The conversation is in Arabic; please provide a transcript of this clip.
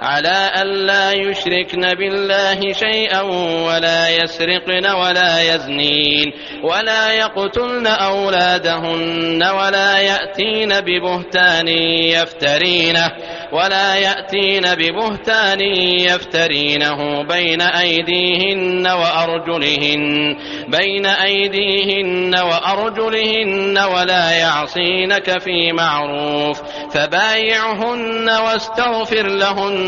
على أن لا يشركن بالله شيئا ولا يسرقن ولا يزنين ولا يقتلن أولادهن ولا يأتين ببهتان يفترينه ولا يأتين ببهتان يفترينه بين أيديهن وأرجلهن بين أيديهن وأرجلهن ولا يعصينك في معروف فبايعهن واستغفر لهن